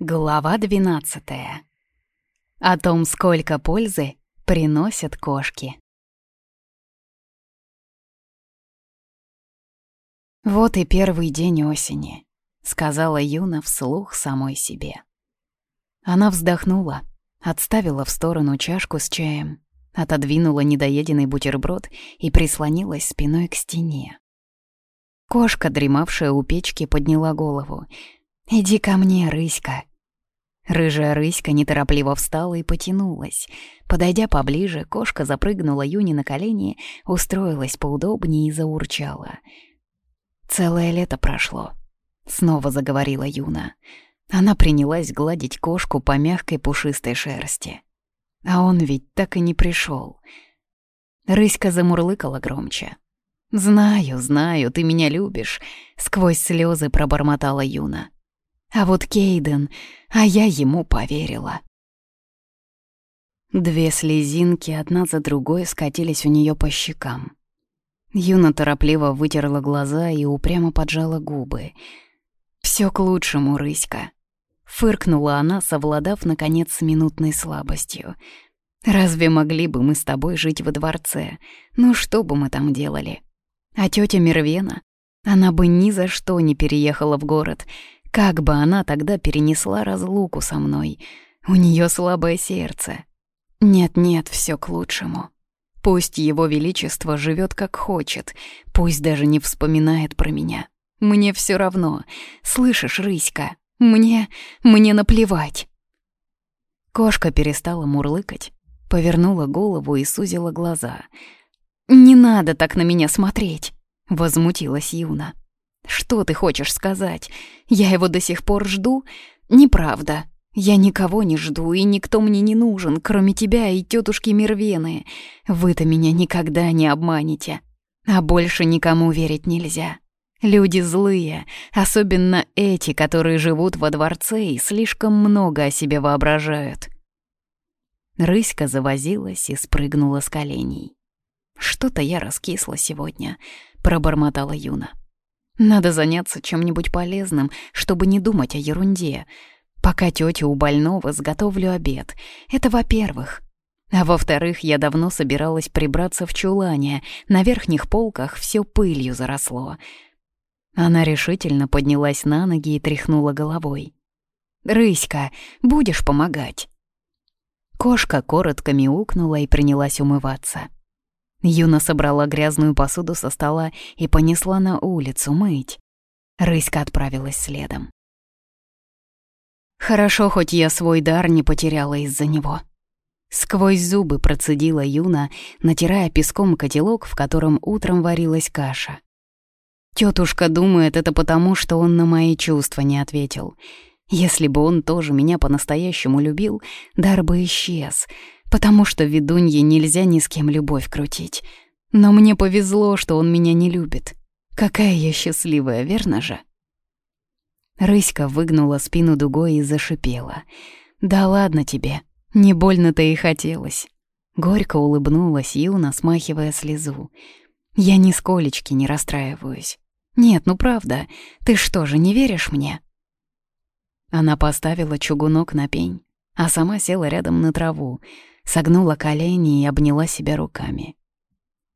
Глава 12. О том, сколько пользы приносят кошки. «Вот и первый день осени», — сказала Юна вслух самой себе. Она вздохнула, отставила в сторону чашку с чаем, отодвинула недоеденный бутерброд и прислонилась спиной к стене. Кошка, дремавшая у печки, подняла голову. «Иди ко мне, рыська», Рыжая рыська неторопливо встала и потянулась. Подойдя поближе, кошка запрыгнула Юни на колени, устроилась поудобнее и заурчала. «Целое лето прошло», — снова заговорила Юна. Она принялась гладить кошку по мягкой пушистой шерсти. А он ведь так и не пришел. Рыська замурлыкала громче. «Знаю, знаю, ты меня любишь», — сквозь слезы пробормотала Юна. А вот Кейден, а я ему поверила. Две слезинки одна за другой скатились у нее по щекам. Юна торопливо вытерла глаза и упрямо поджала губы. Все к лучшему, рыська. Фыркнула она, совладав, наконец, с минутной слабостью. «Разве могли бы мы с тобой жить во дворце? Ну что бы мы там делали? А тетя Мервена? Она бы ни за что не переехала в город, как бы она тогда перенесла разлуку со мной? У нее слабое сердце. Нет-нет, все к лучшему. Пусть его величество живет как хочет, пусть даже не вспоминает про меня. Мне все равно. Слышишь, рыська, мне... мне наплевать. Кошка перестала мурлыкать, повернула голову и сузила глаза. «Не надо так на меня смотреть!» — возмутилась Юна. Что ты хочешь сказать? Я его до сих пор жду? Неправда. Я никого не жду, и никто мне не нужен, кроме тебя и тетушки Мервены. Вы-то меня никогда не обманете. А больше никому верить нельзя. Люди злые, особенно эти, которые живут во дворце и слишком много о себе воображают. Рыська завозилась и спрыгнула с коленей. «Что-то я раскисла сегодня», — пробормотала Юна. Надо заняться чем-нибудь полезным, чтобы не думать о ерунде. Пока тетя у больного, сготовлю обед. Это во-первых. А во-вторых, я давно собиралась прибраться в чулане. На верхних полках все пылью заросло. Она решительно поднялась на ноги и тряхнула головой. «Рыська, будешь помогать?» Кошка коротко мяукнула и принялась умываться. Юна собрала грязную посуду со стола и понесла на улицу мыть. Рыська отправилась следом. Хорошо, хоть я свой дар не потеряла из-за него. Сквозь зубы процедила Юна, натирая песком котелок, в котором утром варилась каша. Тетушка думает, это потому, что он на мои чувства не ответил. Если бы он тоже меня по-настоящему любил, дар бы исчез — потому что ведунье нельзя ни с кем любовь крутить. Но мне повезло, что он меня не любит. Какая я счастливая, верно же? Рыська выгнула спину дугой и зашипела. «Да ладно тебе, не больно-то и хотелось». Горько улыбнулась Юна, смахивая слезу. «Я нисколечки не расстраиваюсь. Нет, ну правда, ты что же, не веришь мне?» Она поставила чугунок на пень, а сама села рядом на траву, согнула колени и обняла себя руками.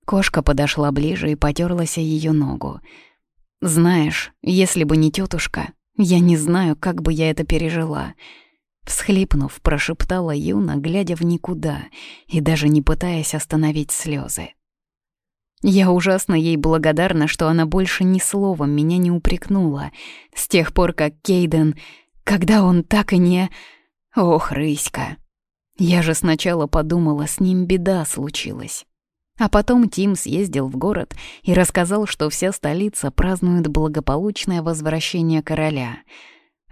Кошка подошла ближе и потерлась о ее ногу. «Знаешь, если бы не тетушка, я не знаю, как бы я это пережила». Всхлипнув, прошептала Юна, глядя в никуда и даже не пытаясь остановить слезы. Я ужасно ей благодарна, что она больше ни словом меня не упрекнула. С тех пор, как Кейден... Когда он так и не... Ох, рыська, я же сначала подумала, с ним беда случилась. А потом Тим съездил в город и рассказал, что вся столица празднует благополучное возвращение короля.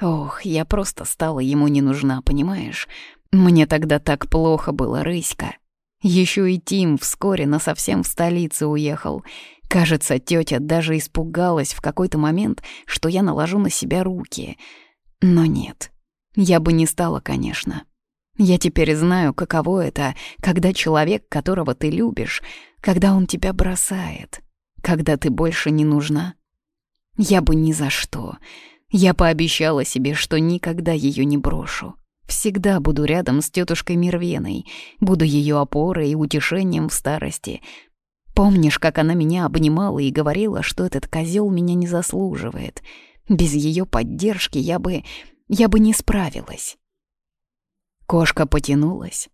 Ох, я просто стала ему не нужна, понимаешь? Мне тогда так плохо было, рыська. Еще и Тим вскоре насовсем в столицу уехал. Кажется, тетя даже испугалась в какой-то момент, что я наложу на себя руки. Но нет, я бы не стала, конечно. Я теперь знаю, каково это, когда человек, которого ты любишь, когда он тебя бросает, когда ты больше не нужна. Я бы ни за что, Я пообещала себе, что никогда ее не брошу. Всегда буду рядом с тетушкой Мервеной, буду ее опорой и утешением в старости. Помнишь, как она меня обнимала и говорила, что этот козел меня не заслуживает? Без ее поддержки я бы... я бы не справилась. Кошка потянулась,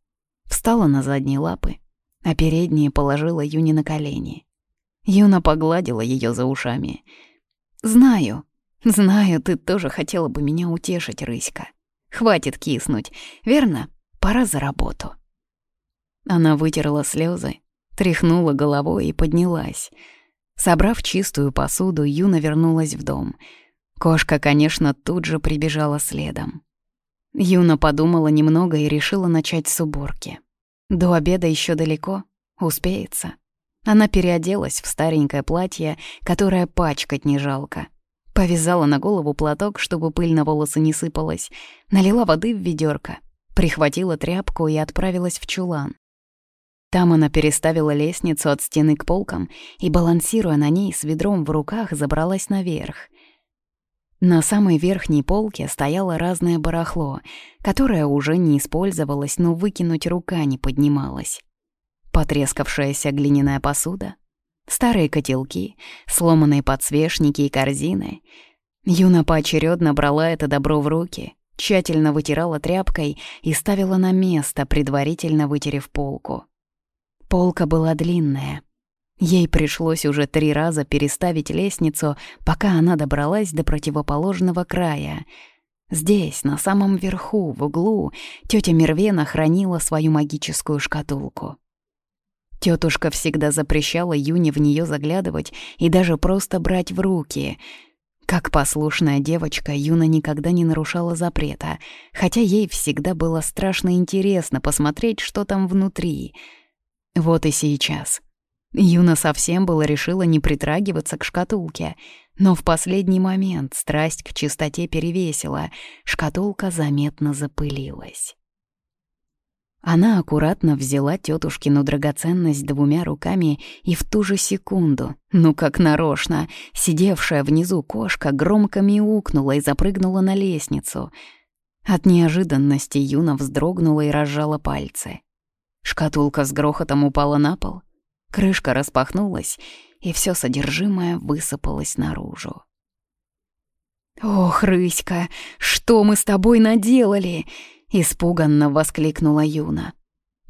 встала на задние лапы, а передние положила Юни на колени. Юна погладила ее за ушами. «Знаю, знаю, ты тоже хотела бы меня утешить, рыська. Хватит киснуть, верно? Пора за работу». Она вытерла слезы, тряхнула головой и поднялась. Собрав чистую посуду, Юна вернулась в дом. Кошка, конечно, тут же прибежала следом. Юна подумала немного и решила начать с уборки. До обеда еще далеко, успеется. Она переоделась в старенькое платье, которое пачкать не жалко. Повязала на голову платок, чтобы пыль на волосы не сыпалась, налила воды в ведерко, прихватила тряпку и отправилась в чулан. Там она переставила лестницу от стены к полкам и, балансируя на ней с ведром в руках, забралась наверх. На самой верхней полке стояло разное барахло, которое уже не использовалось, но выкинуть рука не поднималась. Потрескавшаяся глиняная посуда, старые котелки, сломанные подсвечники и корзины. Юна поочередно брала это добро в руки, тщательно вытирала тряпкой и ставила на место, предварительно вытерев полку. Полка была длинная. Ей пришлось уже три раза переставить лестницу, пока она добралась до противоположного края. Здесь, на самом верху, в углу, тетя Мервена хранила свою магическую шкатулку. Тетушка всегда запрещала Юне в нее заглядывать и даже просто брать в руки. Как послушная девочка, Юна никогда не нарушала запрета, хотя ей всегда было страшно интересно посмотреть, что там внутри — вот и сейчас. Юна совсем было решила не притрагиваться к шкатулке, но в последний момент страсть к чистоте перевесила, шкатулка заметно запылилась. Она аккуратно взяла тетушкину драгоценность двумя руками, и в ту же секунду, ну как нарочно, сидевшая внизу кошка громко мяукнула и запрыгнула на лестницу. От неожиданности Юна вздрогнула и разжала пальцы. Шкатулка с грохотом упала на пол, крышка распахнулась, и все содержимое высыпалось наружу. «Ох, Рыська, что мы с тобой наделали?» — испуганно воскликнула Юна.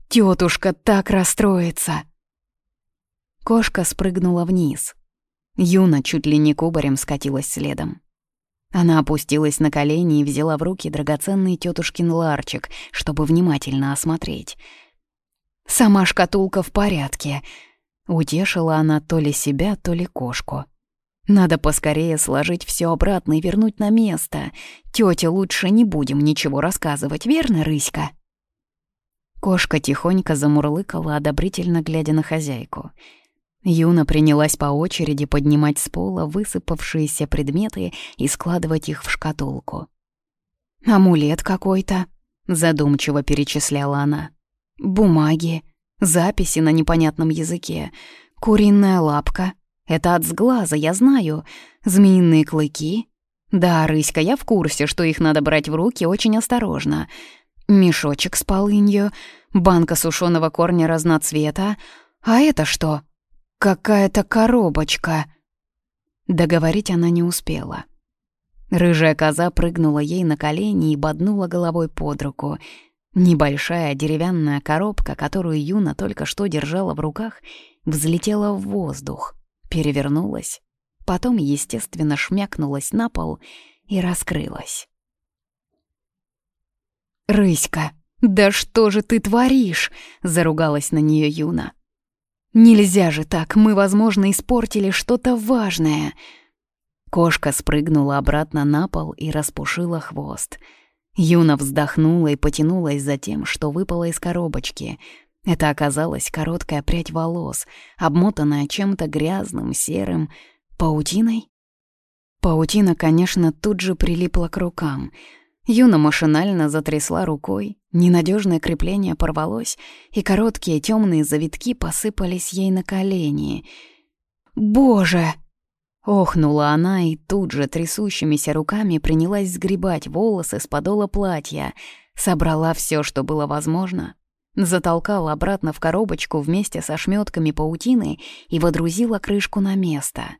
«Тетушка так расстроится!» Кошка спрыгнула вниз. Юна чуть ли не кубарем скатилась следом. Она опустилась на колени и взяла в руки драгоценный тетушкин ларчик, чтобы внимательно осмотреть — Сама шкатулка в порядке. Утешила она то ли себя, то ли кошку. Надо поскорее сложить все обратно и вернуть на место. Тёте лучше не будем ничего рассказывать, верно, Рыська? Кошка тихонько замурлыкала, одобрительно глядя на хозяйку. Юна принялась по очереди поднимать с пола высыпавшиеся предметы и складывать их в шкатулку. «Амулет какой-то», — задумчиво перечисляла она бумаги, записи на непонятном языке, куриная лапка. Это от сглаза, я знаю. Змеиные клыки. Да, Рыська, я в курсе, что их надо брать в руки очень осторожно. Мешочек с полынью, банка сушеного корня разноцвета. А это что? Какая-то коробочка. Договорить она не успела. Рыжая коза прыгнула ей на колени и боднула головой под руку — Небольшая деревянная коробка, которую Юна только что держала в руках, взлетела в воздух, перевернулась, потом, естественно, шмякнулась на пол и раскрылась. «Рыська, да что же ты творишь?» — заругалась на нее Юна. «Нельзя же так, мы, возможно, испортили что-то важное». Кошка спрыгнула обратно на пол и распушила хвост — Юна вздохнула и потянулась за тем, что выпало из коробочки. Это оказалась короткая прядь волос, обмотанная чем-то грязным, серым, паутиной. Паутина, конечно, тут же прилипла к рукам. Юна машинально затрясла рукой, ненадежное крепление порвалось, и короткие темные завитки посыпались ей на колени. «Боже!» Охнула она и тут же трясущимися руками принялась сгребать волосы с подола платья, собрала все, что было возможно, затолкала обратно в коробочку вместе со шмётками паутины и водрузила крышку на место.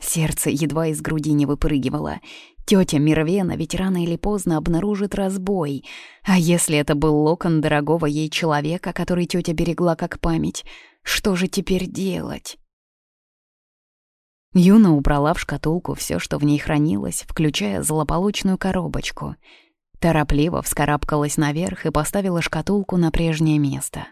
Сердце едва из груди не выпрыгивало. Тётя Мирвена ведь рано или поздно обнаружит разбой. А если это был локон дорогого ей человека, который тётя берегла как память, что же теперь делать? Юна убрала в шкатулку все, что в ней хранилось, включая злополучную коробочку. Торопливо вскарабкалась наверх и поставила шкатулку на прежнее место.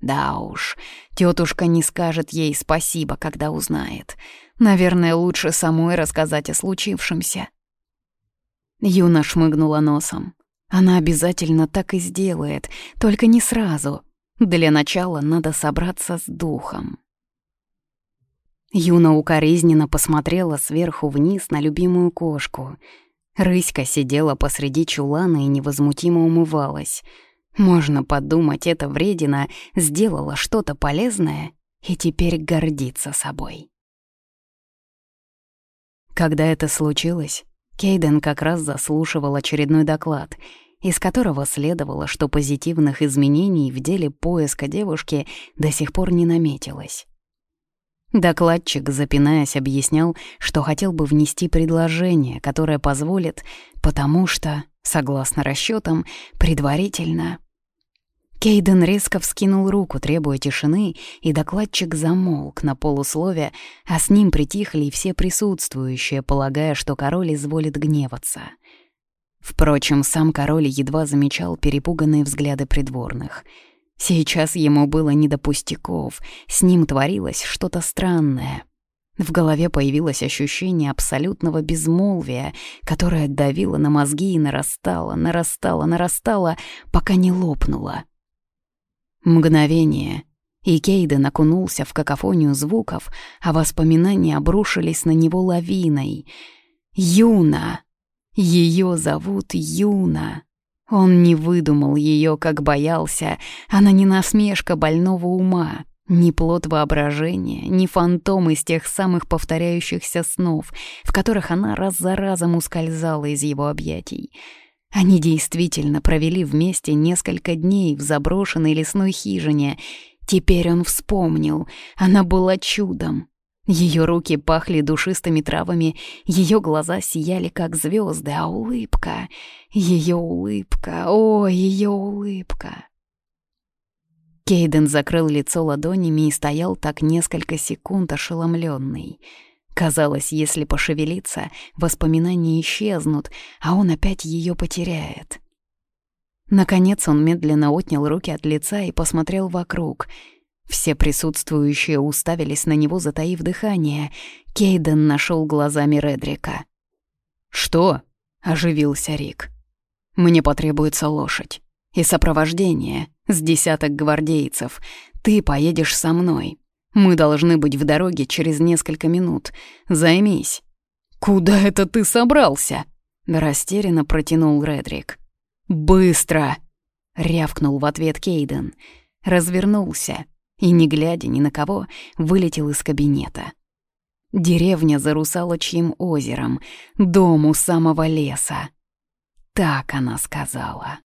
Да уж, тетушка не скажет ей спасибо, когда узнает. Наверное, лучше самой рассказать о случившемся. Юна шмыгнула носом. Она обязательно так и сделает, только не сразу. Для начала надо собраться с духом. Юна укоризненно посмотрела сверху вниз на любимую кошку. Рыська сидела посреди чулана и невозмутимо умывалась. Можно подумать, эта вредина сделала что-то полезное и теперь гордится собой. Когда это случилось, Кейден как раз заслушивал очередной доклад, из которого следовало, что позитивных изменений в деле поиска девушки до сих пор не наметилось. Докладчик, запинаясь, объяснял, что хотел бы внести предложение, которое позволит, потому что, согласно расчетам, предварительно... Кейден резко вскинул руку, требуя тишины, и докладчик замолк на полуслове, а с ним притихли и все присутствующие, полагая, что король изволит гневаться. Впрочем, сам король едва замечал перепуганные взгляды придворных — Сейчас ему было не до пустяков, с ним творилось что-то странное. В голове появилось ощущение абсолютного безмолвия, которое давило на мозги и нарастало, нарастало, нарастало, пока не лопнуло. Мгновение, и Кейден окунулся в какофонию звуков, а воспоминания обрушились на него лавиной. «Юна! Ее зовут Юна!» Он не выдумал ее, как боялся. Она не насмешка больного ума, ни плод воображения, ни фантом из тех самых повторяющихся снов, в которых она раз за разом ускользала из его объятий. Они действительно провели вместе несколько дней в заброшенной лесной хижине. Теперь он вспомнил, она была чудом, ее руки пахли душистыми травами, ее глаза сияли, как звезды, а улыбка... Ее улыбка... О, ее улыбка... Кейден закрыл лицо ладонями и стоял так несколько секунд ошеломленный. Казалось, если пошевелиться, воспоминания исчезнут, а он опять ее потеряет. Наконец он медленно отнял руки от лица и посмотрел вокруг — все присутствующие уставились на него, затаив дыхание. Кейден нашел глазами Редрика. «Что?» — оживился Рик. «Мне потребуется лошадь. И сопровождение с десяток гвардейцев. Ты поедешь со мной. Мы должны быть в дороге через несколько минут. Займись». «Куда это ты собрался?» — растерянно протянул Редрик. «Быстро!» — рявкнул в ответ Кейден. Развернулся и, не глядя ни на кого, вылетел из кабинета. Деревня за Русалочьим озером, дом у самого леса. Так она сказала.